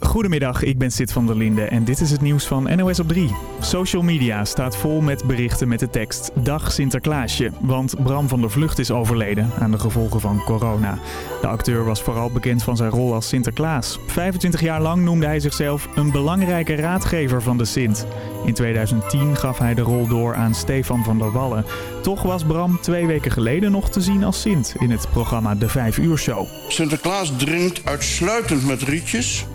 Goedemiddag, ik ben Sid van der Linde en dit is het nieuws van NOS op 3. Social media staat vol met berichten met de tekst Dag Sinterklaasje. Want Bram van der Vlucht is overleden aan de gevolgen van corona. De acteur was vooral bekend van zijn rol als Sinterklaas. 25 jaar lang noemde hij zichzelf een belangrijke raadgever van de Sint. In 2010 gaf hij de rol door aan Stefan van der Wallen. Toch was Bram twee weken geleden nog te zien als Sint in het programma De 5 Uur Show. Sinterklaas drinkt uitsluitend met rietjes.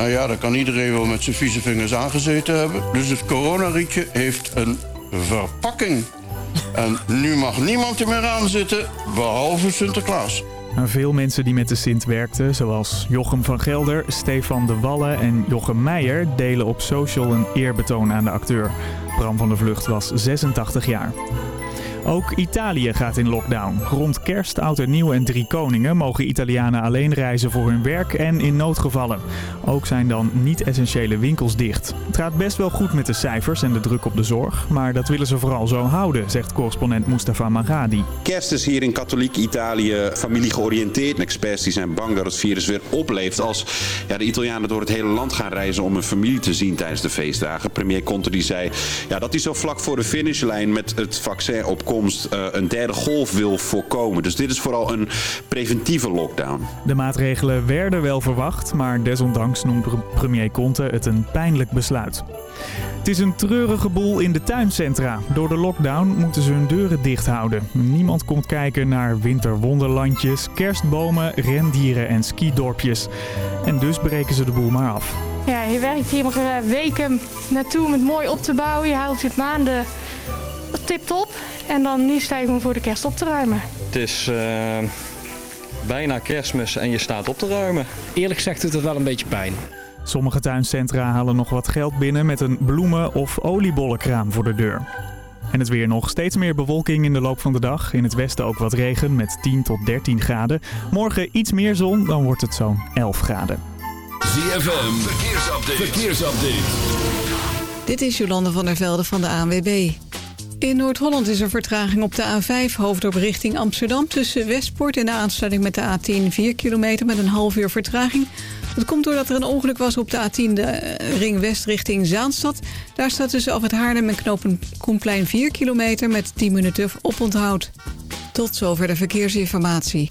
Nou ja, daar kan iedereen wel met zijn vieze vingers aangezeten hebben. Dus het coronarietje heeft een verpakking. En nu mag niemand er meer aan zitten, behalve Sinterklaas. En Veel mensen die met de Sint werkten, zoals Jochem van Gelder, Stefan de Wallen en Jochem Meijer, delen op social een eerbetoon aan de acteur. Bram van der Vlucht was 86 jaar. Ook Italië gaat in lockdown. Rond kerst, oud en nieuw en drie koningen mogen Italianen alleen reizen voor hun werk en in noodgevallen. Ook zijn dan niet-essentiële winkels dicht. Het gaat best wel goed met de cijfers en de druk op de zorg, maar dat willen ze vooral zo houden, zegt correspondent Mustafa Magadi. Kerst is hier in katholiek Italië familie georiënteerd. Experts die zijn bang dat het virus weer opleeft als ja, de Italianen door het hele land gaan reizen om hun familie te zien tijdens de feestdagen. Premier Conte die zei ja, dat hij zo vlak voor de finishlijn met het vaccin op komst eh, een derde golf wil voorkomen. Dus dit is vooral een preventieve lockdown. De maatregelen werden wel verwacht, maar desondanks noemt premier Conte het een pijnlijk besluit. Het is een treurige boel in de tuincentra. Door de lockdown moeten ze hun deuren dicht houden. Niemand komt kijken naar winterwonderlandjes, kerstbomen, rendieren en skidorpjes. En dus breken ze de boel maar af. Ja, je werkt hier maar eh, weken naartoe om het mooi op te bouwen. Je haalt het maanden tip-top. En dan nu sta je gewoon voor de kerst op te ruimen. Het is eh, bijna kerstmis en je staat op te ruimen. Eerlijk gezegd doet het wel een beetje pijn. Sommige tuincentra halen nog wat geld binnen met een bloemen- of oliebollenkraam voor de deur. En het weer nog. Steeds meer bewolking in de loop van de dag. In het westen ook wat regen met 10 tot 13 graden. Morgen iets meer zon, dan wordt het zo'n 11 graden. ZFM, verkeersupdate. verkeersupdate. Dit is Jolande van der Velde van de ANWB. In Noord-Holland is er vertraging op de A5 hoofddorp richting Amsterdam... tussen Westpoort en de aansluiting met de A10 4 kilometer met een half uur vertraging. Dat komt doordat er een ongeluk was op de A10 de eh, ring west richting Zaanstad. Daar staat tussen af het Haarlem en knopen Koenplein 4 kilometer met 10 minuten oponthoud. Tot zover de verkeersinformatie.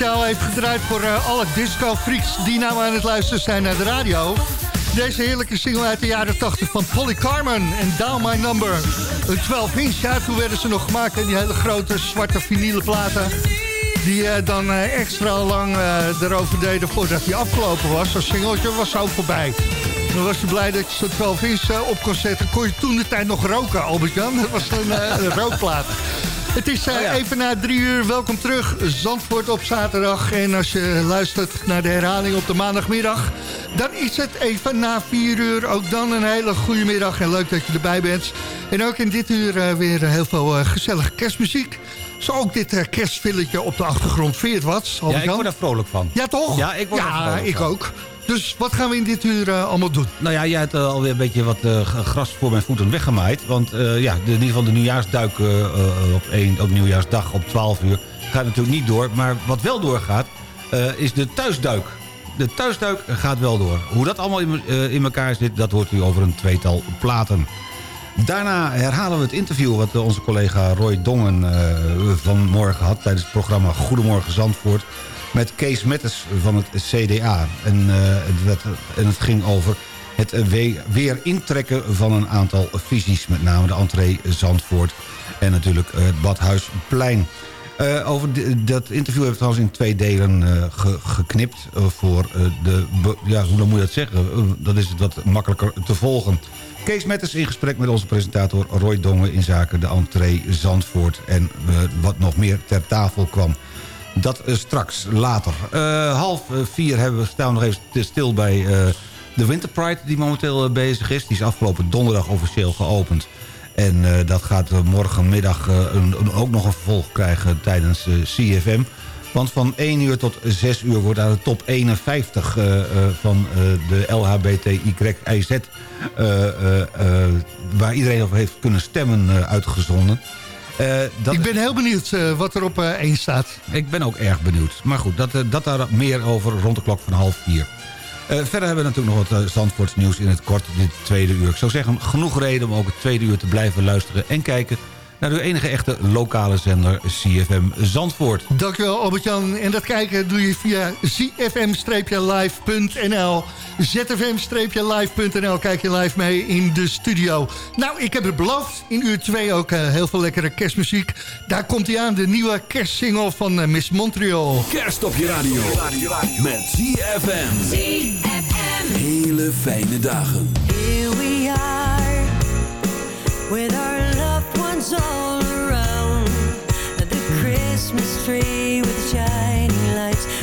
Speciaal heeft gedraaid voor uh, alle disco-freaks die nou aan het luisteren zijn naar de radio. Deze heerlijke single uit de jaren 80 van Polly Carmen en Down My Number. Een 12 inch, ja, toen werden ze nog gemaakt in die hele grote zwarte vinylen platen. Die uh, dan uh, extra lang erover deden voordat hij afgelopen was. Dat singeltje was zo voorbij. Dan was je blij dat je zo'n 12 inch op kon zetten. Kon je toen de tijd nog roken, Albert-Jan? Dat was een rookplaat. Het is uh, oh even na drie uur. Welkom terug. Zandvoort op zaterdag. En als je luistert naar de herhaling op de maandagmiddag... dan is het even na vier uur. Ook dan een hele goede middag. En leuk dat je erbij bent. En ook in dit uur uh, weer heel veel uh, gezellige kerstmuziek. Zo ook dit kerstvilletje op de achtergrond. Vind wat? Ja, ik word daar vrolijk van. Ja, toch? Ja, ik word ja, ik ook. Dus wat gaan we in dit uur uh, allemaal doen? Nou ja, jij hebt uh, alweer een beetje wat uh, gras voor mijn voeten weggemaaid. Want ja, in ieder geval de nieuwjaarsduik op, één, op nieuwjaarsdag op 12 uur gaat natuurlijk niet door. Maar wat wel doorgaat, is de thuisduik. De thuisduik gaat wel door. Hoe dat allemaal in, in elkaar zit, dat hoort u over een tweetal platen. Daarna herhalen we het interview wat onze collega Roy Dongen vanmorgen had... tijdens het programma Goedemorgen Zandvoort met Kees Metters van het CDA. En, uh, het, en het ging over het weer intrekken van een aantal visies. Met name de entree Zandvoort en natuurlijk het Badhuisplein. Uh, over dat interview hebben we trouwens in twee delen ge, geknipt. Voor de, ja, hoe moet je dat zeggen? dat is wat makkelijker te volgen. Kees Metters in gesprek met onze presentator Roy Dongen... in zaken de entree Zandvoort en wat nog meer ter tafel kwam. Dat uh, straks, later. Uh, half vier hebben we, staan nog even stil bij uh, de Winter Pride... die momenteel bezig is. Die is afgelopen donderdag officieel geopend. En dat gaat morgenmiddag ook nog een vervolg krijgen tijdens CFM. Want van 1 uur tot 6 uur wordt aan de top 51 van de LHBTIZ... waar iedereen over heeft kunnen stemmen uitgezonden... Uh, dat ik ben heel benieuwd uh, wat er op uh, één staat. Ik ben ook erg benieuwd. Maar goed, dat, dat daar meer over rond de klok van half vier. verder hebben we natuurlijk nog wat Zandvoorts nieuws in het kort dit tweede uur. Ik zou zeggen, genoeg reden om ook het tweede uur te blijven luisteren en kijken naar uw enige echte lokale zender CFM Zandvoort. Dankjewel Albert-Jan. En dat kijken doe je via zfm-live.nl. zfm-live.nl kijk je live mee in de studio. Nou, ik heb het beloofd. In uur 2 ook uh, heel veel lekkere kerstmuziek. Daar komt hij aan, de nieuwe kerstsingle van uh, Miss Montreal. Kerst op je radio. Met ZFM. ZFM. Hele fijne dagen. Tree with shining lights.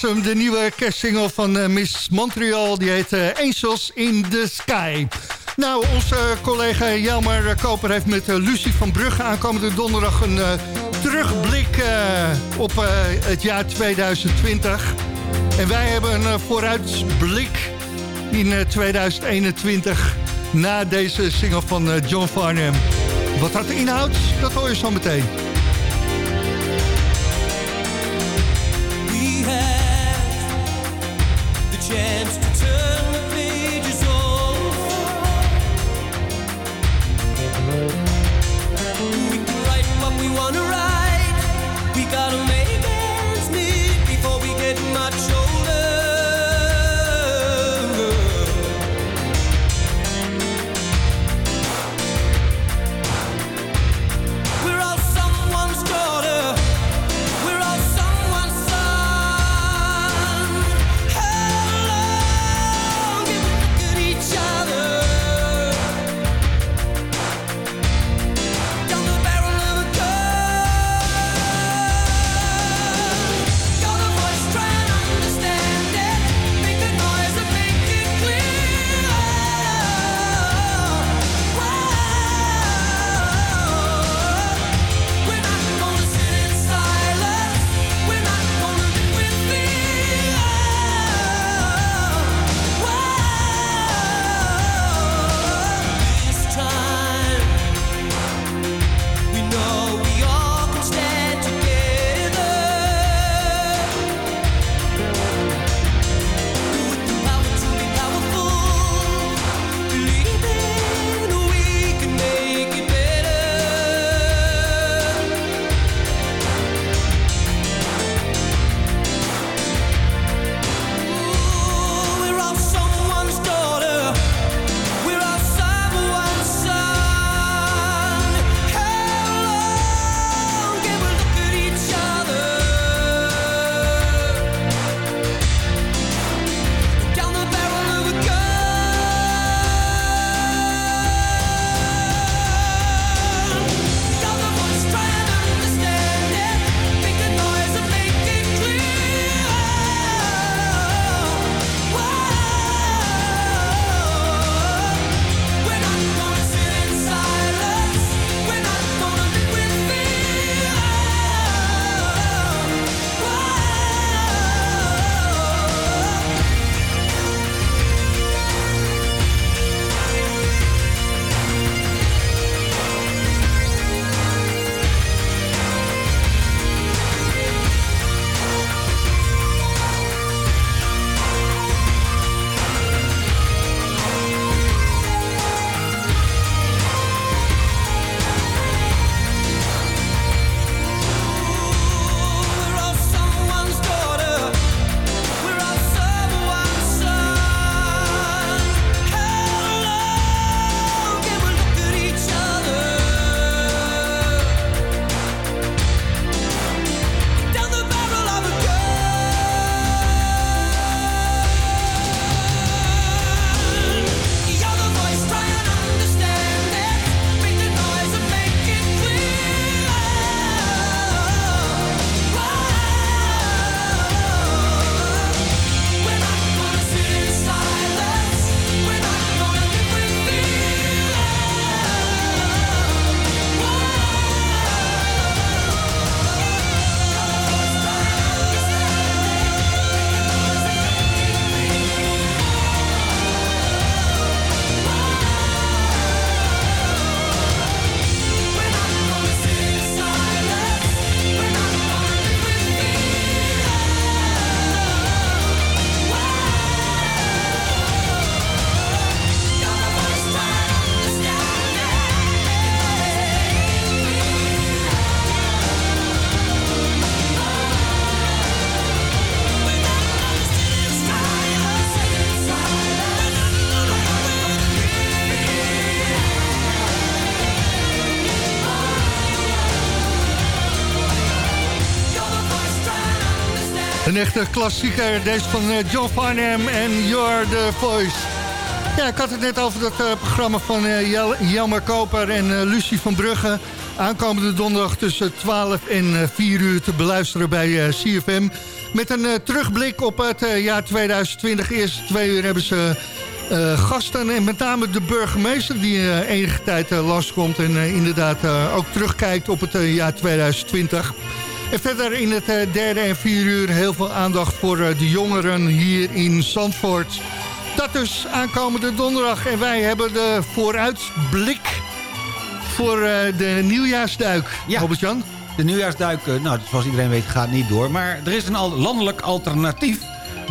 de nieuwe kerstsingle van eh, Miss Montreal. Die heet eh, Angels in the Sky. Nou, onze collega Jelmer Koper heeft met eh, Lucie van Brugge aankomende donderdag een terugblik op het jaar 2020. En wij hebben een vooruitblik in 2021 na deze single van John Farnham. Wat dat inhoudt, dat hoor je zo meteen. Een echte klassieker, deze van eh, John Farnham en You're the Voice. Ja, ik had het net over dat eh, programma van uh, Jelmer Koper en uh, Lucie van Brugge. Aankomende donderdag tussen 12 en 4 uur te beluisteren bij CFM. Met een terugblik op het jaar 2020. Eerste twee uur hebben ze gasten en met name de burgemeester die uh, enige tijd last komt en inderdaad ook terugkijkt op het jaar 2020. En verder in het eh, derde en vier uur heel veel aandacht voor eh, de jongeren hier in Zandvoort. Dat dus aankomende donderdag. En wij hebben de vooruitblik voor eh, de nieuwjaarsduik. Ja. Albert-Jan? De nieuwjaarsduik, nou, zoals iedereen weet, gaat niet door. Maar er is een landelijk alternatief.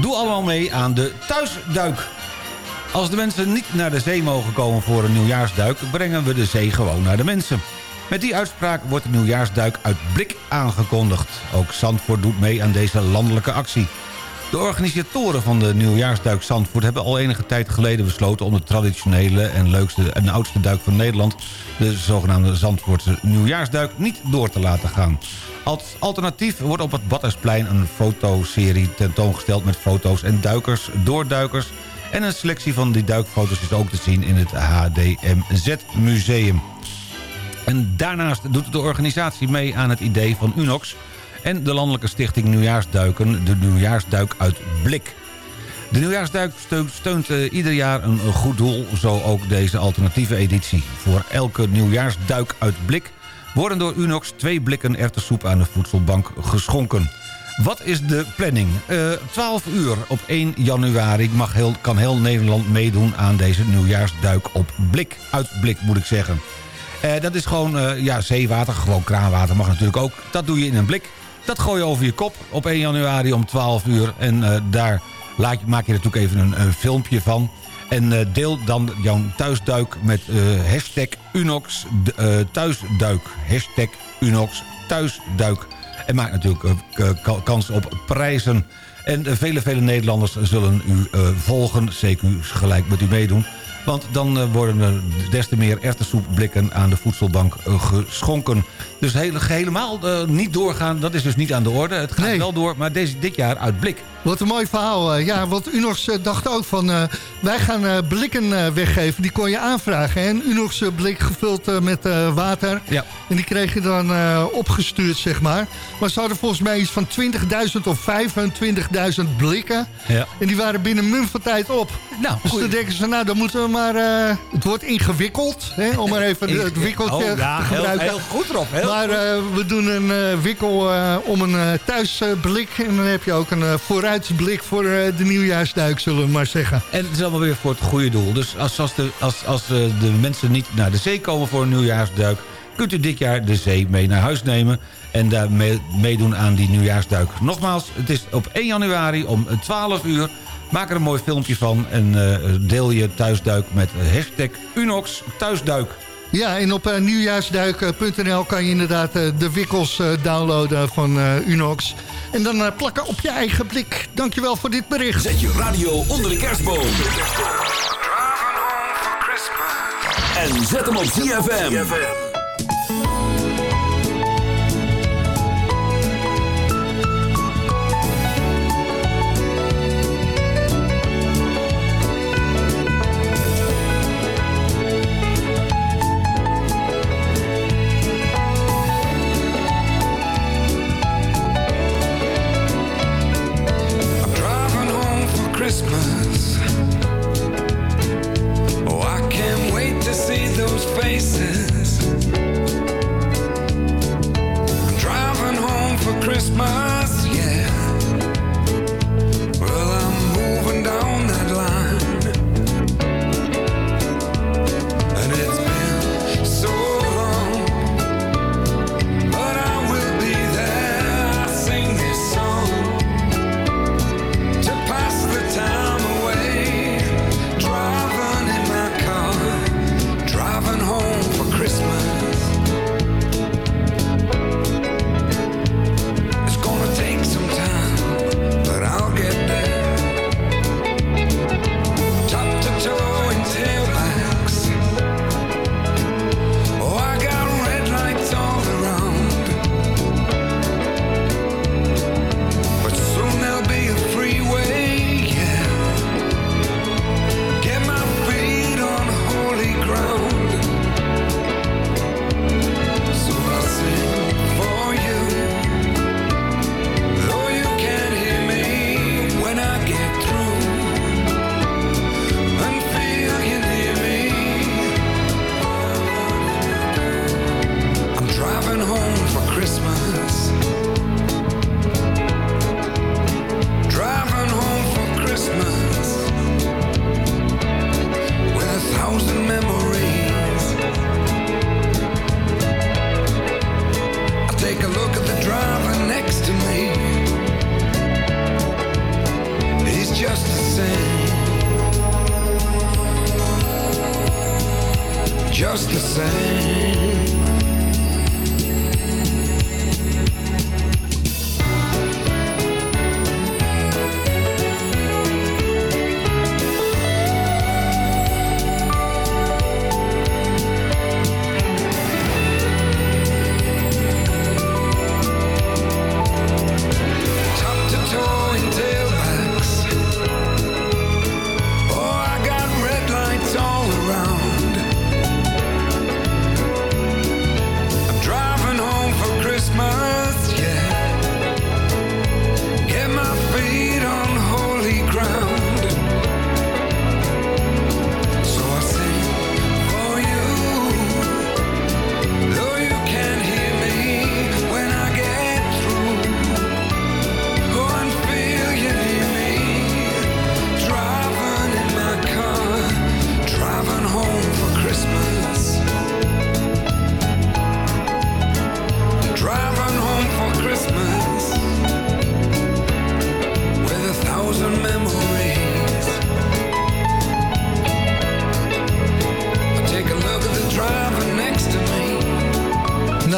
Doe allemaal mee aan de thuisduik. Als de mensen niet naar de zee mogen komen voor een nieuwjaarsduik... brengen we de zee gewoon naar de mensen. Met die uitspraak wordt de nieuwjaarsduik uit blik aangekondigd. Ook Zandvoort doet mee aan deze landelijke actie. De organisatoren van de nieuwjaarsduik Zandvoort... hebben al enige tijd geleden besloten om de traditionele en leukste en oudste duik van Nederland... de zogenaamde Zandvoortse nieuwjaarsduik niet door te laten gaan. Als alternatief wordt op het Badhuisplein een fotoserie tentoongesteld... met foto's en duikers, doorduikers... en een selectie van die duikfoto's is ook te zien in het HDMZ-museum. En daarnaast doet de organisatie mee aan het idee van Unox... en de landelijke stichting Nieuwjaarsduiken, de Nieuwjaarsduik uit Blik. De Nieuwjaarsduik steunt, eh, ieder jaar een, goed doel, zo ook deze alternatieve editie. Voor elke Nieuwjaarsduik uit Blik worden door Unox twee blikken erwtensoep aan de voedselbank geschonken. Wat is de planning? Eh 12 uur op 1 januari mag heel, kan heel Nederland meedoen aan deze nieuwjaarsduik op blik. Uit blik moet ik zeggen. Eh, dat is gewoon eh, ja, zeewater, gewoon kraanwater mag natuurlijk ook. Dat doe je in een blik. Dat gooi je over je kop op 1 januari om 12 uur. En eh, daar laat maak je natuurlijk even een, filmpje van. En deel dan jouw thuisduik met hashtag Unox thuisduik. Hashtag Unox thuisduik. En maak natuurlijk kans op prijzen. En vele, vele Nederlanders zullen u volgen. CQ gelijk met u meedoen. Want dan eh, worden er des te meer erwtensoepblikken aan de voedselbank eh, geschonken. Dus hele, helemaal eh, niet doorgaan, dat is dus niet aan de orde. Het gaat wel door, maar deze, dit jaar uit blik. Wat een mooi verhaal. eh. Ja, want Unox eh, dacht ook van... wij gaan blikken weggeven. Die kon je aanvragen. En Unox blik gevuld met water. Ja. En die kreeg je dan opgestuurd, zeg maar. Maar ze hadden volgens mij iets van 20.000 of 25.000 blikken. Ja. En die waren binnen mum van tijd op. Nou, dus dan denken ze, nou, dan moeten we maar... het wordt ingewikkeld, hè, om maar even het wikkeltje Oh, ja, te heel- gebruiken. heel goed erop, heel maar eh, we doen een eh, wikkel eh, om een thuisblik. en dan heb je ook een vooruitblik voor de nieuwjaarsduik, zullen we maar zeggen. En het is allemaal weer voor het goede doel. Dus als, als, de, als, de mensen niet naar de zee komen voor een nieuwjaarsduik... kunt u dit jaar de zee mee naar huis nemen... en daar mee- meedoen aan die nieuwjaarsduik. Nogmaals, het is op 1 januari om 12 uur. Maak er een mooi filmpje van en deel je thuisduik met hashtag Unox thuisduik. Ja, en op eh, nieuwjaarsduik.nl kan je inderdaad eh, de wikkels eh, downloaden van eh, Unox. En dan eh, plakken op je eigen blik. Dankjewel voor dit bericht. Zet je radio onder de kerstboom. En zet hem op ZFM.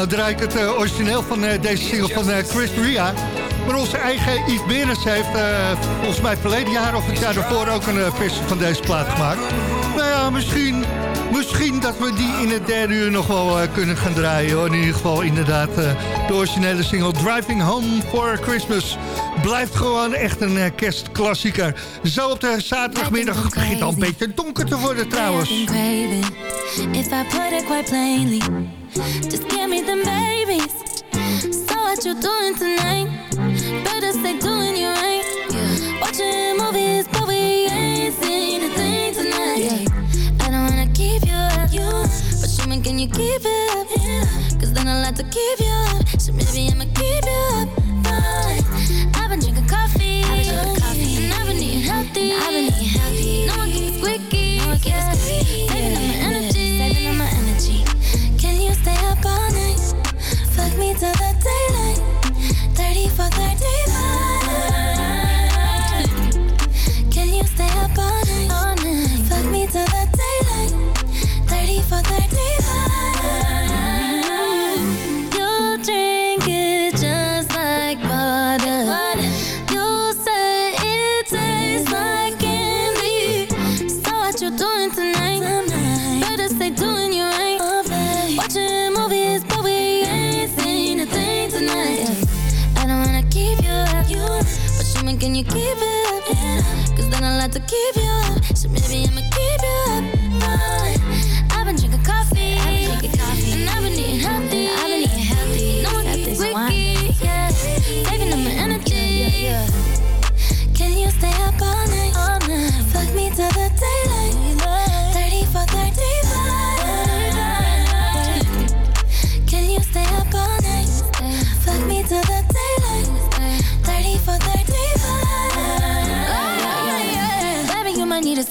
Draai ik het eh, origineel van eh, deze single van eh, Chris Ria. Maar onze eigen Yves Berens heeft eh, volgens mij verleden jaar of het jaar daarvoor ook een eh, versie van deze plaat gemaakt. Nou ja, misschien, misschien dat we die in het derde uur nog wel eh, kunnen gaan draaien. Hoor. In ieder geval inderdaad eh, de originele single Driving Home for Christmas. Blijft gewoon echt een eh, kerstklassieker. Zo op de zaterdagmiddag het begint al een beetje donker te worden trouwens. If I put it quite plainly, just them babies. So what you doing tonight? Better stay doing you right. Watching movies, but we ain't seen a thing tonight. I don't wanna keep you up, but show me can you keep it up? Cause then I'll have to keep you up. So maybe I'ma keep you up. Can you keep it up? Cause then I'll have to keep you up. So maybe I'ma keep you up. Fine.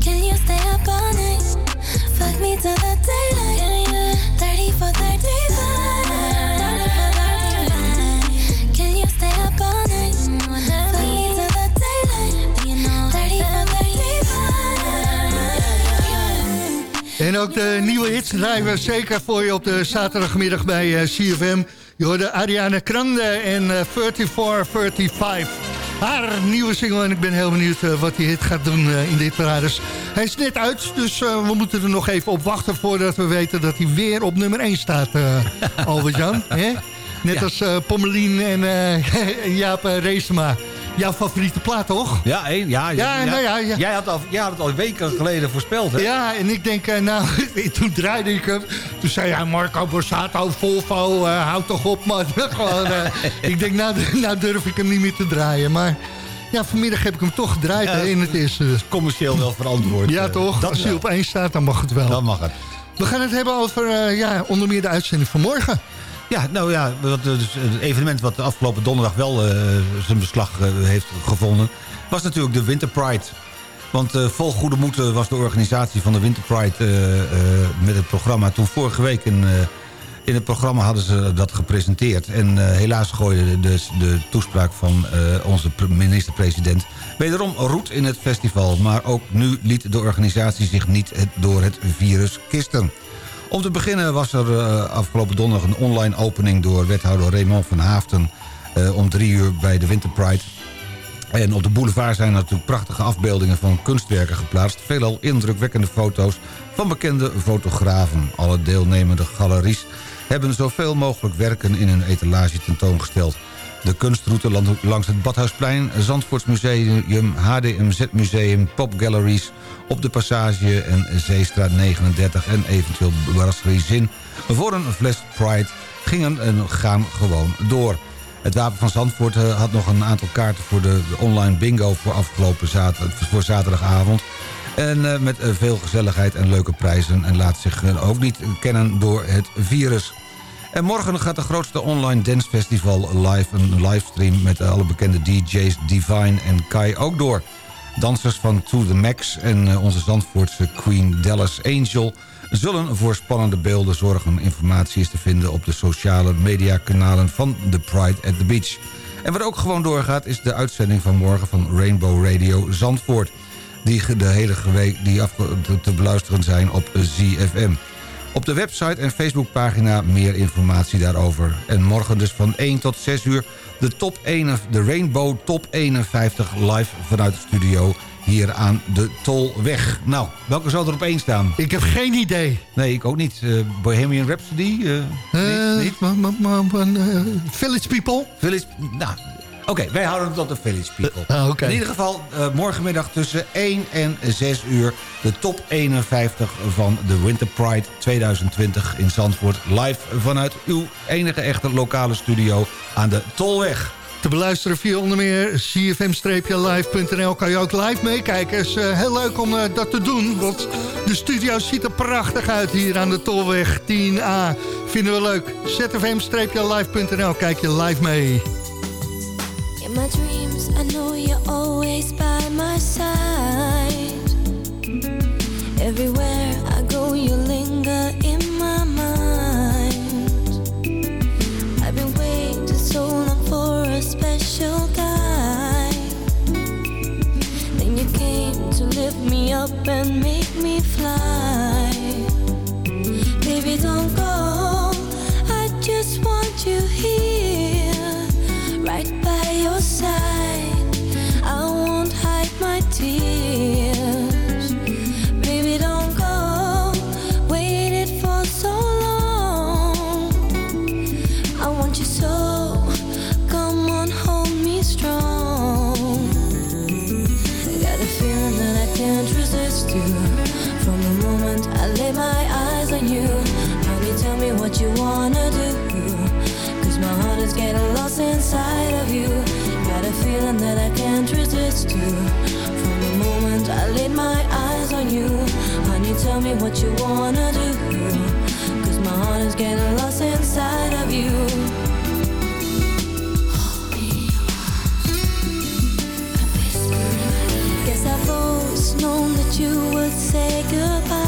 Can you stay up all night? Me the daylight. 30 for 35. Can you stay up all night? Fuck me till the daylight. 30 for 35. En ook de nieuwe hits draaien we zeker voor je op de zaterdagmiddag bij eh, CFM. Je hoorde Ariana Grande en eh, 3435. Haar nieuwe single en ik ben heel benieuwd eh, wat die hit gaat doen eh, in dit parades. Hij is net uit, dus eh, we moeten er nog even op wachten... voordat we weten dat hij weer op nummer 1 staat, Albert-Jan. hè? Net Ja. als Pommelien en eh, Jaap uh, Reesema. Jouw favoriete plaat, toch? Ja, één, ja, Ja, nou ja, ja. Jij, had al, jij had het al weken geleden voorspeld, hè? Ja, en ik denk, eh, nou, toen draaide ik hem. Toen zei hij, Marco Borsato, Volvo, eh, houd toch op, man. Gewoon, eh, ik denk, nou, nou durf ik hem niet meer te draaien. Maar Ja, vanmiddag heb ik hem toch gedraaid Ja, in het eerste. Commercieel wel verantwoord. Ja, toch? dat Als hij op één staat, dan mag het wel. Dan mag het. We gaan het hebben over ja, onder meer de uitzending van morgen. Ja, nou ja, eh, dus het evenement wat de afgelopen donderdag wel eh, zijn beslag eh, heeft gevonden... was natuurlijk de Winter Pride. Want eh, vol goede moed eh, was de organisatie van de Winter Pride eh, eh, met het programma. Toen vorige week in, eh, in het programma hadden ze dat gepresenteerd. En eh, helaas gooide de, de toespraak van eh, onze pre- minister-president... wederom roet in het festival. Maar ook nu liet de organisatie zich niet door het virus kisten. Om te beginnen was er eh, afgelopen donderdag een online opening... door wethouder Raymond van Haafden eh, om drie uur bij de Winter Pride. En op de boulevard zijn natuurlijk prachtige afbeeldingen van kunstwerken geplaatst. Veelal indrukwekkende foto's van bekende fotografen. Alle deelnemende galeries hebben zoveel mogelijk werken in hun etalage tentoongesteld. De kunstroute langs het Badhuisplein, Zandvoortsmuseum, HDMZ Museum, Pop Galleries... op de Passage en Zeestraat 39 en eventueel Brasserie Zin... voor een fles Pride gingen en gaan gewoon door. Het Wapen van Zandvoort eh, had nog een aantal kaarten voor de, online bingo... voor afgelopen voor zaterdagavond. En eh, met eh, veel gezelligheid en leuke prijzen. En laat zich ook niet kennen door het virus. En morgen gaat de grootste online dancefestival live. Een livestream met alle bekende DJ's Divine en Kai ook door. Dansers van To The Max en eh, onze Zandvoortse Queen Dallas Angel... zullen voor spannende beelden zorgen. Informatie is te vinden op de sociale mediakanalen van The Pride at the Beach. En wat ook gewoon doorgaat is de uitzending van morgen van Rainbow Radio Zandvoort. Die de hele week die te beluisteren zijn op ZFM. Op de website en Facebookpagina meer informatie daarover. En morgen dus van 1 tot 6 uur de, top 1, de Rainbow Top 51 live vanuit de studio hier aan de Tolweg. Nou, welke zou er op één staan? Ik heb geen idee. Nee, ik ook niet. Eh, Bohemian Rhapsody? eh, Eh, niet? Village People? Village, nou, oké, wij houden het op de Village People. Ah, oké. In ieder geval, eh, morgenmiddag tussen 1 en 6 uur... de top 51 van de Winter Pride 2020 in Zandvoort. Live vanuit uw enige echte lokale studio aan de Tolweg. Te beluisteren via onder meer cfm-live.nl kan je ook live meekijken. Het is eh, heel leuk om eh, dat te doen, want de studio ziet er prachtig uit hier aan de Tolweg 10A. Vinden we leuk. zfm-live.nl, kijk je live mee. In my dreams, I know you're always by my side. Everywhere I go, you linger in my mind. I've been waiting so long for a special guy. Then you came to lift me up and make me fly. Baby, don't go. I just want you here, From the moment I lay my eyes on you, honey, tell me what you wanna do. Cause my heart is getting lost inside of you. Got a feeling that I can't resist you. From the moment I laid my eyes on you, honey, tell me what you wanna do. Cause my heart is getting lost inside of you. Known you would say goodbye.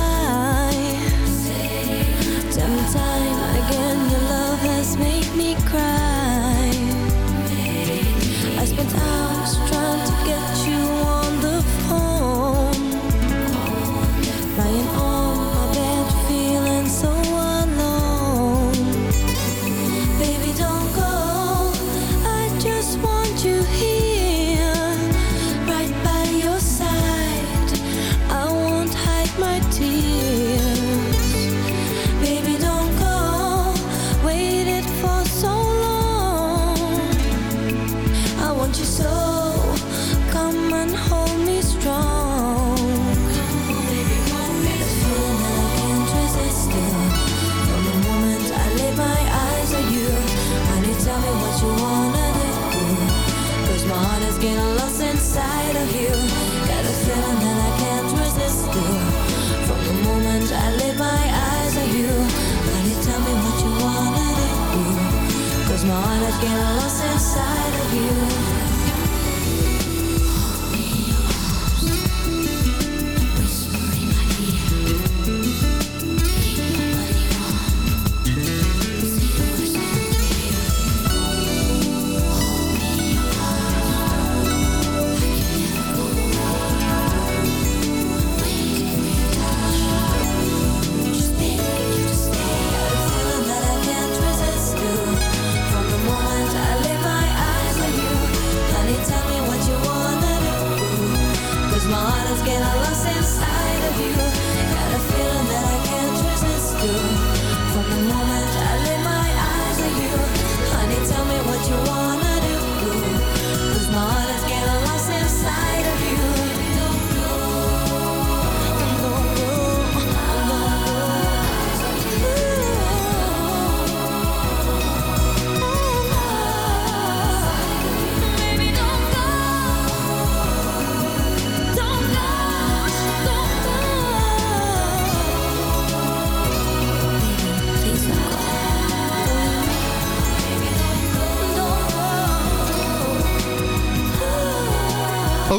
My heart is getting lost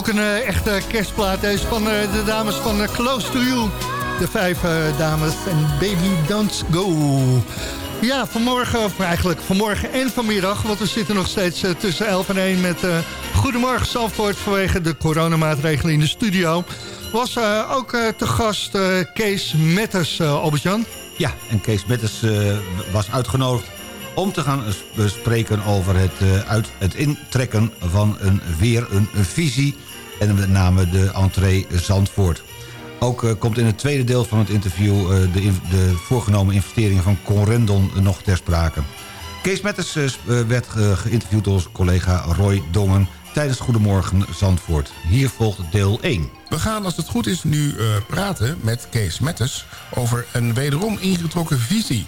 Ook een eh, echte kerstplaat. Deze van eh, de dames van eh, Close to You. De vijf dames en Baby Don't Go. Ja, vanmorgen, of eigenlijk vanmorgen en vanmiddag... want we zitten nog steeds tussen 11 en 1 met Goedemorgen Zandvoort... vanwege de coronamaatregelen in de studio. Was ook te gast Kees Metters, Albert-Jan. Ja, en Kees Metters was uitgenodigd om te gaan s- spreken over het, eh, uit, het intrekken van een, weer een, visie... en met name de entree Zandvoort. Ook eh, komt in het tweede deel van het interview... eh, de, de voorgenomen investeringen van Conrendon nog ter sprake. Kees Metters werd geïnterviewd door onze collega Roy Dongen... tijdens Goedemorgen Zandvoort. Hier volgt deel 1. We gaan, als het goed is, nu praten met Kees Metters... over een wederom ingetrokken visie.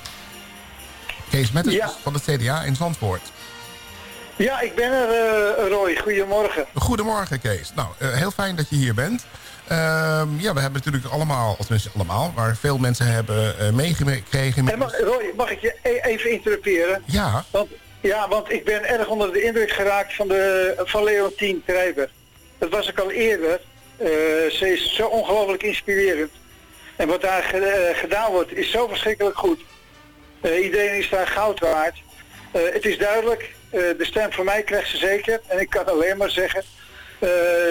Kees Metters van het CDA in Zandvoort. Ja, ik ben er, eh, Roy. Goedemorgen. Goedemorgen, Kees. Nou, eh, heel fijn dat je hier bent. Ehm, ja, we hebben natuurlijk allemaal, of tenminste allemaal... maar veel mensen hebben eh, meegekregen... En mag, Roy, mag ik je e- even interruperen? Ja. Want, ja, want ik ben erg onder de indruk geraakt van, de, van Leontien Krijber. Dat was ik al eerder. Ze is zo ongelooflijk inspirerend. En wat daar ge- gedaan wordt is zo verschrikkelijk goed. Eh, iedereen is daar goud waard. Eh, het is duidelijk, eh, de stem van mij krijgt ze zeker. En ik kan alleen maar zeggen,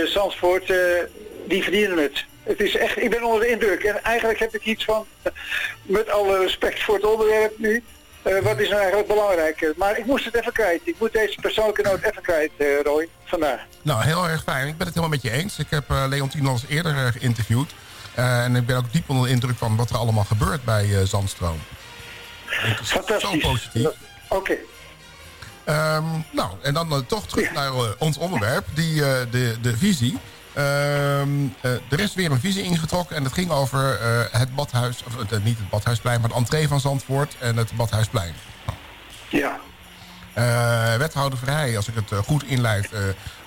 Zandvoort, die verdienen het. Het is echt, ik ben onder de indruk. En eigenlijk heb ik iets van, met alle respect voor het onderwerp nu, wat is nou eigenlijk belangrijker? Maar ik moest het even kwijt. Ik moet deze persoonlijke noot even kwijt, Roy, vandaag. Nou, heel erg fijn. Ik ben het helemaal met je eens. Ik heb eh Leontien eerder geïnterviewd. En ik ben ook diep onder de indruk van wat er allemaal gebeurt bij Zandstroom. Het is Fantastisch. Zo positief. Oké. Ehm, nou, en dan eh, toch terug naar eh, ons onderwerp, die, eh, de, de visie. Eh, er is weer een visie ingetrokken en het ging over het badhuis, of niet het badhuisplein, maar de entree van Zandvoort en het badhuisplein. Ja. Wethouder Vrij, als ik het goed inleid,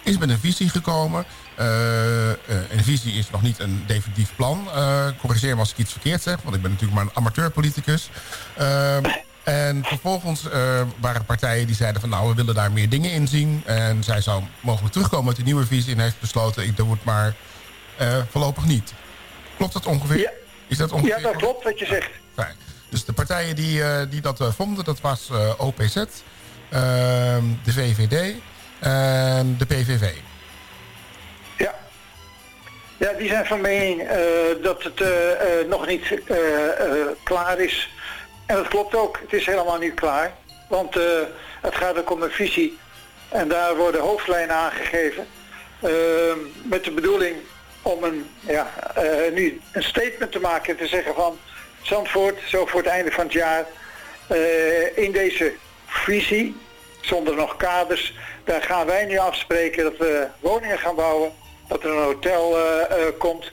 is met een visie gekomen. Eh, eh, een visie is nog niet een definitief plan. Eh, corrigeer me als ik iets verkeerd zeg, want ik ben natuurlijk maar een amateurpoliticus. En vervolgens eh, waren partijen die zeiden van nou, we willen daar meer dingen in zien. En zij zou mogelijk terugkomen met een nieuwe visie en heeft besloten, ik doe het maar voorlopig niet. Klopt dat ongeveer? Is dat ongeveer? Ja, dat klopt wat je zegt. Fijn. Dus de partijen die, die dat vonden, dat was OPZ, ehm, de VVD en de PVV. Ja, die zijn van mening eh, dat het eh, eh, nog niet klaar is. En dat klopt ook. Het is helemaal niet klaar. Want het gaat ook om een visie. En daar worden hoofdlijnen aangegeven. eh, met de bedoeling om een, ja, nu een statement te maken en te zeggen van... Zandvoort, zo voor het einde van het jaar, in deze visie, zonder nog kaders... daar gaan wij nu afspreken dat we woningen gaan bouwen dat er een hotel eh, eh, komt.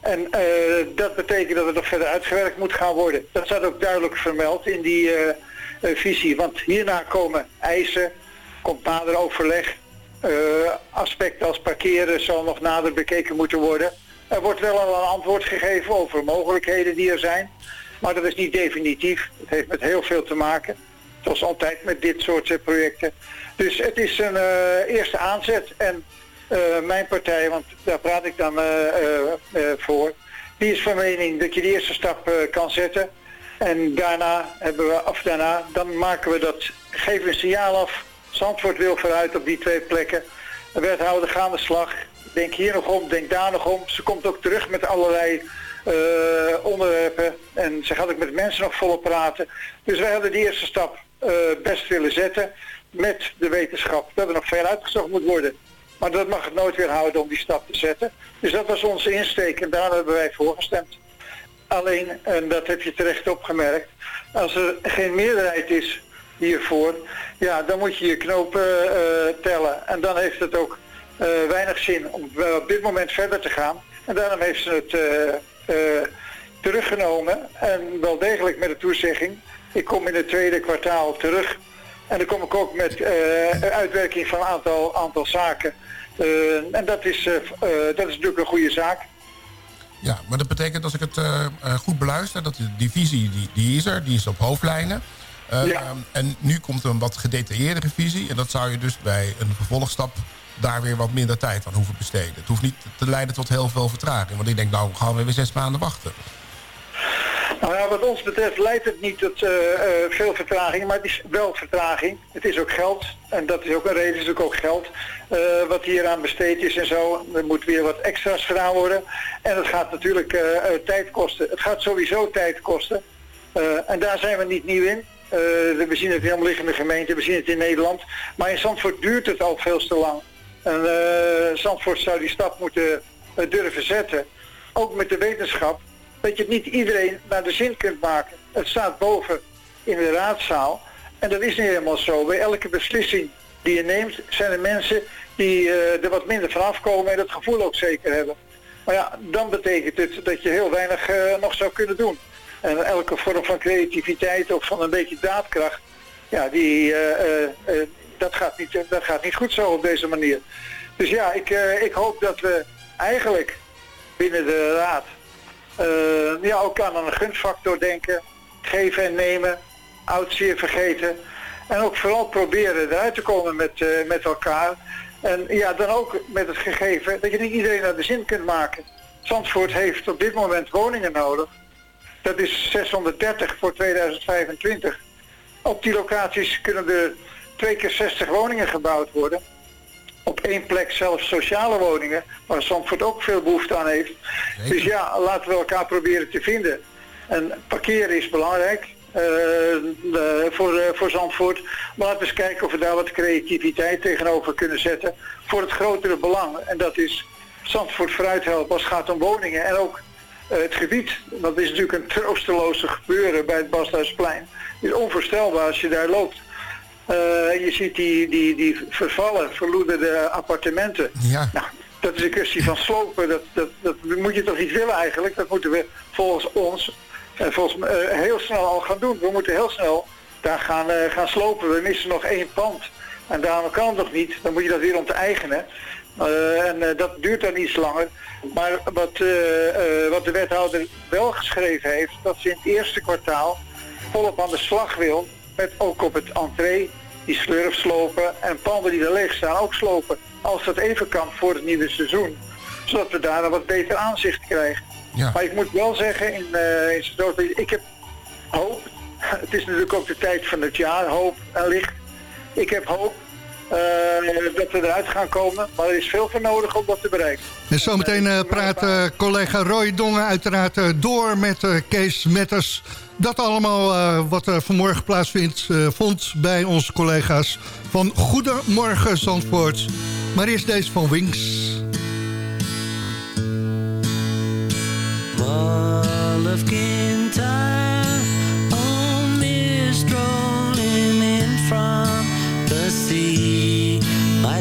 En eh, dat betekent dat het nog verder uitgewerkt moet gaan worden. Dat staat ook duidelijk vermeld in die visie. Want hierna komen eisen, komt nader overleg. aspecten als parkeren zal nog nader bekeken moeten worden. Er wordt wel al een antwoord gegeven over mogelijkheden die er zijn. Maar dat is niet definitief. Het heeft met heel veel te maken. Zoals altijd met dit soort projecten. Dus het is een eerste aanzet. En mijn partij, want daar praat ik dan eh, eh, eh, voor, die is van mening dat je de eerste stap eh, kan zetten. En daarna hebben we, of daarna, dan maken we dat, geven we een signaal af. Zandvoort wil vooruit op die twee plekken. De wethouder gaat aan de slag. Denk hier nog om, denk daar nog om. Ze komt ook terug met allerlei eh, onderwerpen. En ze gaat ook met mensen nog volop praten. Dus wij hebben die eerste stap eh, best willen zetten. Met de wetenschap dat er nog veel uitgezocht moet worden. Maar dat mag het nooit weer houden om die stap te zetten. Dus dat was onze insteek en daar hebben wij voor gestemd. Alleen, en dat heb je terecht opgemerkt, als er geen meerderheid is hiervoor, ja, dan moet je je knopen eh, tellen. En dan heeft het ook eh, weinig zin om eh, op dit moment verder te gaan. En daarom heeft ze het eh, eh, teruggenomen en wel degelijk met de toezegging, ik kom in het tweede kwartaal terug. En dan kom ik ook met eh, uitwerking van een aantal, aantal zaken. Eh, en dat is, eh, eh, dat is natuurlijk een goede zaak. Ja, maar dat betekent als ik het goed beluister... dat de divisie die, die is er, die is op hoofdlijnen. Eh, En nu komt er een wat gedetailleerdere visie. En dat zou je dus bij een vervolgstap daar weer wat minder tijd aan hoeven besteden. Het hoeft niet te leiden tot heel veel vertraging. Want ik denk, nou gaan we weer zes maanden wachten. Nou wat ons betreft leidt het niet tot eh, eh, veel vertraging, maar het is wel vertraging. Het is ook geld en dat is ook een reden, het is ook, geld eh, wat hier aan besteed is en zo. Er moet weer wat extra's gedaan worden en het gaat natuurlijk tijd kosten. Het gaat sowieso tijd kosten en daar zijn we niet nieuw in. We zien het in de omliggende gemeenten, we zien het in Nederland. Maar in Zandvoort duurt het al veel te lang. En Zandvoort zou die stap moeten durven zetten. Ook met de wetenschap dat je niet iedereen naar de zin kunt maken. Het staat boven in de raadzaal. En dat is niet helemaal zo. Bij elke beslissing die je neemt, zijn er mensen die eh, er wat minder vanaf komen en dat gevoel ook zeker hebben. Maar ja, dan betekent het dat je heel weinig eh, nog zou kunnen doen. En elke vorm van creativiteit of van een beetje daadkracht, ja, die, eh, dat, gaat niet, dat gaat niet goed zo op deze manier. Dus ja, ik, ik hoop dat we eigenlijk binnen de raad ja, ook aan een gunstfactor denken. Geven en nemen. Oud zeer vergeten. En ook vooral proberen eruit te komen met, eh, met elkaar. En ja, dan ook met het gegeven dat je niet iedereen naar de zin kunt maken. Zandvoort heeft op dit moment woningen nodig. Dat is 630 voor 2025. Op die locaties kunnen er twee keer 60 woningen gebouwd worden op één plek zelfs sociale woningen, waar Zandvoort ook veel behoefte aan heeft. Dus ja, laten we elkaar proberen te vinden. En parkeren is belangrijk eh, de- voor, eh, voor Zandvoort. Maar laten we eens kijken of we daar wat creativiteit tegenover kunnen zetten voor het grotere belang. En dat is Zandvoort vooruit helpen als het gaat om woningen en ook eh, het gebied. Dat is natuurlijk een troosteloze gebeuren bij het Basthuisplein. Het is onvoorstelbaar als je daar loopt. Eh, je ziet die, die, die vervallen, verloederde appartementen. Ja. Nou, dat is een kwestie van slopen. Dat, dat, dat moet je toch niet willen eigenlijk. Dat moeten we volgens ons en volgens me, eh, heel snel al gaan doen. We moeten heel snel daar gaan, eh, gaan slopen. We missen nog één pand. En daarom kan het nog niet. Dan moet je dat weer onteigenen. Eh en eh, dat duurt dan iets langer. Maar wat, eh, eh, wat de wethouder wel geschreven heeft, dat ze in het eerste kwartaal volop aan de slag wil. Met ook op het entree die slurf slopen en panden die er leeg staan ook slopen. Als dat even kan voor het nieuwe seizoen. Zodat we daar een wat beter aanzicht krijgen. Maar ik moet wel zeggen, in, eh in ik heb hoop. Het is natuurlijk ook de tijd van het jaar, hoop en licht. Ik heb hoop eh, dat we eruit gaan komen. Maar er is veel voor nodig om dat te bereiken. En zometeen eh, praat collega Roy Dongen uiteraard door met Kees Metters. Dat allemaal eh, wat er vanmorgen plaatsvindt, eh, vond bij onze collega's van Goedemorgen Zandvoort. Maar eerst deze van Wings. Strolling in from the sea. My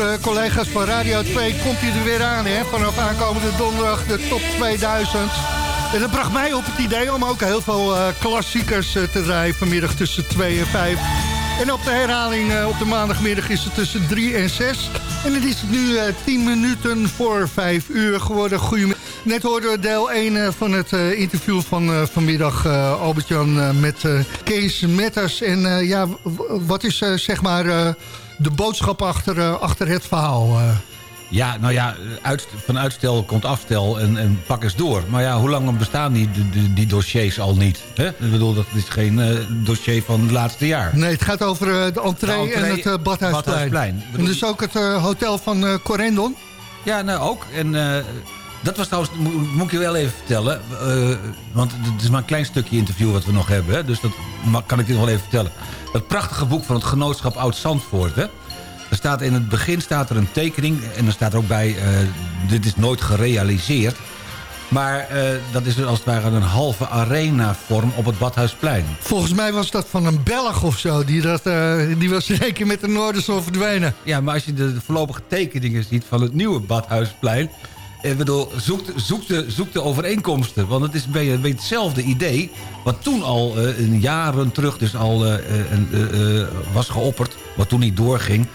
onze collega's van Radio 2 komt hij er weer aan, hè? Vanaf aankomende donderdag de top 2000. En dat bracht mij op het idee om ook heel veel eh, klassiekers eh, te draaien vanmiddag tussen 2 en 5. En op de herhaling eh, op de maandagmiddag is het tussen 3 en 6. En dan is het nu eh 10 minuten voor 5 uur geworden. Goedemiddag. Net hoorden we deel 1 eh, van het eh, interview van eh, vanmiddag, eh, Albert-Jan, eh, met eh, Kees Metters. En eh, ja, wat is eh, zeg maar eh, de boodschap achter, eh, achter het verhaal? eh? Ja, nou ja, uit, van uitstel komt afstel en, en pak eens door. Maar ja, hoe lang bestaan die, die, die dossiers al niet? Hè? Ik bedoel, dat is geen eh, dossier van het laatste jaar. Nee, het gaat over de entree, De entree, en het eh, Badhuisplein. Badhuisplein. En dus ook het hotel van Corendon. Ja, nou ook. En dat was trouwens, mo- moet ik je wel even vertellen. want het is maar een klein stukje interview wat we nog hebben. Hè, dus dat kan ik je nog wel even vertellen. Dat prachtige boek van het genootschap Oud-Zandvoort. Er staat in het begin staat er een tekening. En er staat er ook bij, eh, dit is nooit gerealiseerd. Maar eh, dat is als het ware een halve arena-vorm op het Badhuisplein. Volgens mij was dat van een Belg of zo. Die, dat, eh, die was keer met de Noorderzon verdwenen. Ja, maar als je de voorlopige tekeningen ziet van het nieuwe Badhuisplein... Ik bedoel, zoek, de- zoek, de, zoek de overeenkomsten. Want het is een beetje hetzelfde idee... wat toen al in jaren terug dus al eh, eh, een, was geopperd... wat toen niet doorging.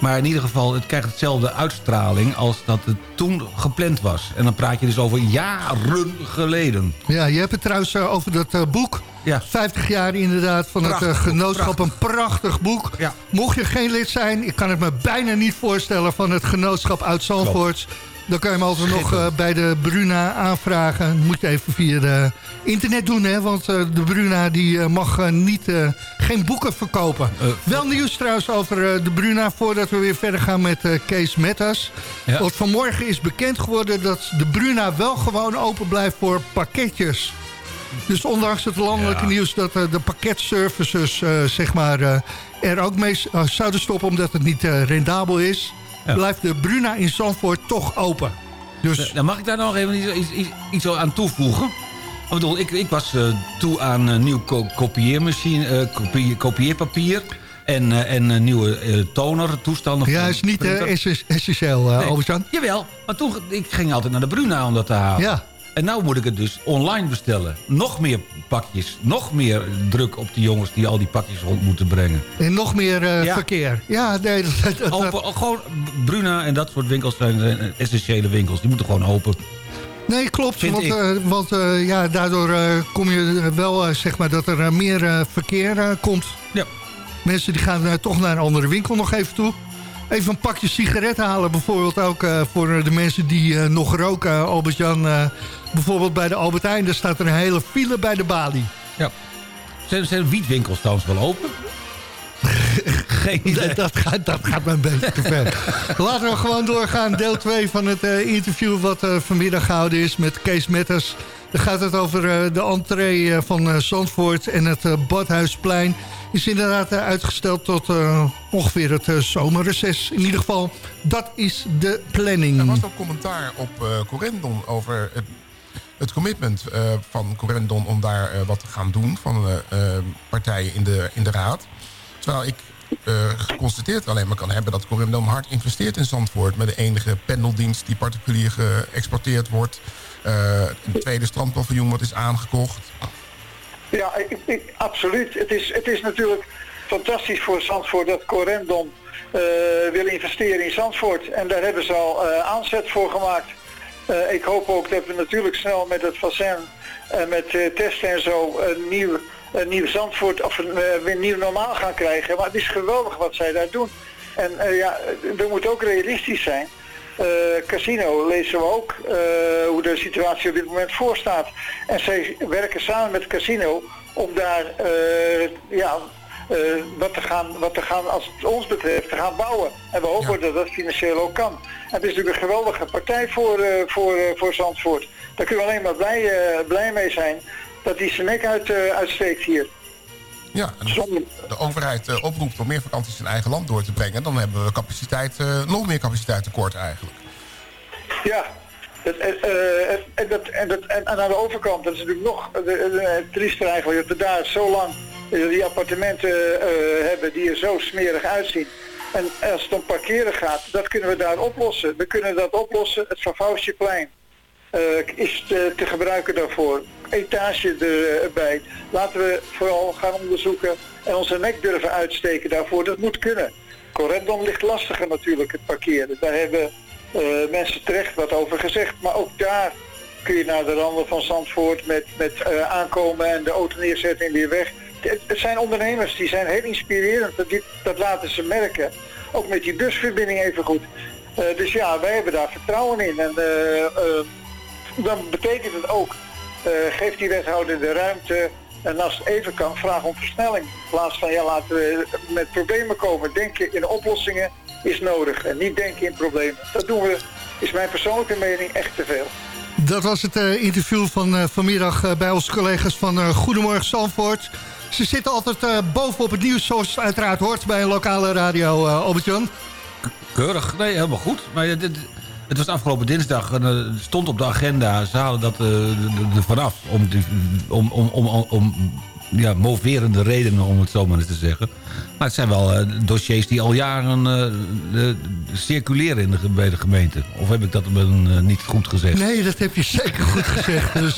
Maar in ieder geval, het krijgt hetzelfde uitstraling... als dat het toen gepland was. En dan praat je dus over jaren geleden. Ja, je hebt het trouwens over dat boek. Ja. 50 jaar inderdaad van het Prachtig genootschap. Een prachtig boek. Ja. Mocht je geen lid zijn, ik kan het me bijna niet voorstellen... van het genootschap uit Zandvoort. Dan kan je hem altijd nog eh, bij de Bruna aanvragen. Moet je even via de internet doen, hè? Want eh, de Bruna die, eh, mag niet, geen boeken verkopen. Wel nieuws trouwens over de Bruna... voordat we weer verder gaan met eh, Kees Metas. Ja. Want vanmorgen is bekend geworden dat de Bruna wel gewoon open blijft voor pakketjes. Dus ondanks het landelijke Ja. nieuws dat de pakketservices zeg maar, er ook mee zouden stoppen omdat het niet rendabel is. Blijft de Bruna in Zandvoort toch open. Dus Dan mag ik daar nog even iets, iets, iets, aan toevoegen. Ik bedoel, ik, ik was eh, toe aan nieuw ko- kopieermachine, eh, kopie- kopieerpapier... en, eh, en nieuwe eh, toner, toestanden. ja, is niet eh, essentieel, eh Nee. Albert-Jan. Jawel, maar toen ik ging altijd naar de Bruna om dat te halen. Ja. En nou moet ik het dus online bestellen. Nog meer pakjes, nog meer druk op die jongens die al die pakjes rond moeten brengen. En nog meer eh, Ja. verkeer. Ja, nee, dat, Open, gewoon Bruna en dat soort winkels zijn, zijn essentiële winkels. Die moeten gewoon open. nee klopt. Vind Want, eh, want eh, ja, daardoor kom je wel, zeg maar, dat er meer verkeer komt. Ja. Mensen die gaan toch naar een andere winkel nog even toe. Even een pakje sigaretten halen bijvoorbeeld ook voor de mensen die nog roken. Albert-Jan, bijvoorbeeld bij de Albert Heijn, daar staat er een hele file bij de balie. Ja. Zijn, zijn wietwinkels trouwens wel open? Geen idee. Dat, dat, gaat, dat gaat me een beetje te ver. Laten we gewoon doorgaan. Deel 2 van het eh, interview wat eh, vanmiddag gehouden is met Kees Metters. Dan gaat het over eh, de entree van eh, Zandvoort en het eh, Badhuisplein. Is inderdaad uitgesteld tot eh, ongeveer het zomerreces. In ieder geval, dat is de planning. Er was ook commentaar op eh Corendon over het, het commitment eh, van Corendon om daar eh, wat te gaan doen van eh, partijen in de, in de raad. Terwijl ik geconstateerd alleen maar kan hebben dat Corendon hard investeert in Zandvoort met de enige pendeldienst die particulier geëxporteerd wordt. Een tweede strandpaviljoen wat is aangekocht. Ja, ik, ik- absoluut. Het is, het is natuurlijk fantastisch voor Zandvoort dat Corendon eh, wil investeren in Zandvoort. En daar hebben ze al aanzet voor gemaakt. Eh, ik hoop ook dat we natuurlijk snel met het vaccin en met eh, testen en zo een nieuw, een nieuw Zandvoort of een, eh, weer nieuw normaal gaan krijgen. Maar het is geweldig wat zij daar doen. En eh, ja, we moeten ook realistisch zijn. Eh, casino lezen we ook eh, hoe de situatie op dit moment voor staat. En zij werken samen met casino om daar eh, ja, eh, wat, te gaan, wat te gaan, als het ons betreft, te gaan bouwen. En we hopen dat dat financieel ook kan. En het is natuurlijk een geweldige partij voor, eh, voor, eh, voor Zandvoort. Daar kunnen we alleen maar blij, blij mee zijn dat die zijn nek uit, uitsteekt hier. Ja, en als de overheid oproept om meer vakanties in eigen land door te brengen... dan hebben we capaciteit, nog meer capaciteit tekort eigenlijk. Ja, en, dat, en, dat, en, aan de overkant, dat is natuurlijk nog eh, eh, het trieste eigenlijk, dat we daar zo lang die appartementen eh, hebben die er zo smerig uitzien. En als het om parkeren gaat, dat kunnen we daar oplossen. We kunnen dat oplossen, het Vavouwsjeplein eh is te, te gebruiken daarvoor. Etage erbij. Laten we vooral gaan onderzoeken en onze nek durven uitsteken daarvoor. Dat moet kunnen. Corendon ligt lastiger natuurlijk, het parkeren. Daar hebben eh, mensen terecht wat over gezegd. Maar ook daar kun je naar de randen van Zandvoort met, met eh, aankomen en de auto neerzetten en weer weg. Het, zijn ondernemers, die zijn heel inspirerend. Dat, dat laten ze merken. Ook met die busverbinding even goed. Eh, dus ja, wij hebben daar vertrouwen in. En eh, dan betekent het ook, geef die wethouder de ruimte en als het even kan, vraag om versnelling. In plaats van, ja, laten we met problemen komen. Denken in oplossingen is nodig en niet denken in problemen. Dat doen we, is mijn persoonlijke mening, echt te veel. Dat was het interview van vanmiddag bij onze collega's van Goedemorgen Zandvoort. Ze zitten altijd eh, bovenop het nieuws, zoals het uiteraard hoort bij een lokale radio, eh Albert-Jan. Keurig, nee, helemaal goed. Maar ja, dit, het was afgelopen dinsdag, en, eh, stond op de agenda. Ze halen dat eh, er vanaf om, om, om, om, om ja, moverende redenen, om het zo maar eens te zeggen. Maar het zijn wel eh, dossiers die al jaren eh, circuleren in de, bij de gemeente. Of heb ik dat ben, eh, niet goed gezegd? Nee, dat heb je zeker goed gezegd. Dus,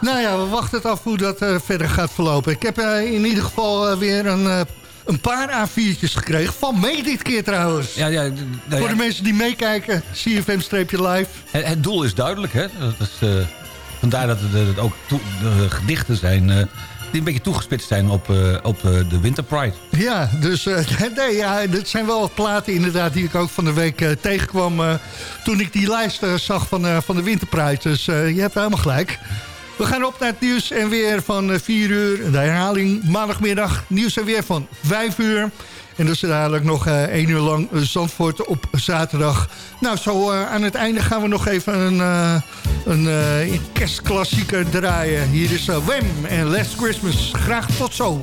nou ja, we wachten het af hoe dat verder gaat verlopen. Ik heb in ieder geval weer een, een paar A4'tjes gekregen. Van mee dit keer trouwens. Ja, ja, nou Voor de mensen die meekijken, CFM-live. Het, het doel is duidelijk, hè? Dat is, vandaar dat het, ook de gedichten zijn... die een beetje toegespitst zijn op, eh, op eh, de Winter Pride. Ja, dus eh, nee, ja, dit zijn wel platen inderdaad die ik ook van de week tegenkwam... toen ik die lijst zag van, van de Winterprijs. Dus eh, je hebt helemaal gelijk. We gaan op naar het nieuws en weer van eh, 4 uur. De herhaling maandagmiddag. Nieuws en weer van 5 uur. En dus dadelijk nog eh 1 uur lang Zandvoort op zaterdag. Nou, zo eh, aan het einde gaan we nog even een, eh, een kerstklassieker draaien. Hier is Wem en Last Christmas. Graag tot zo.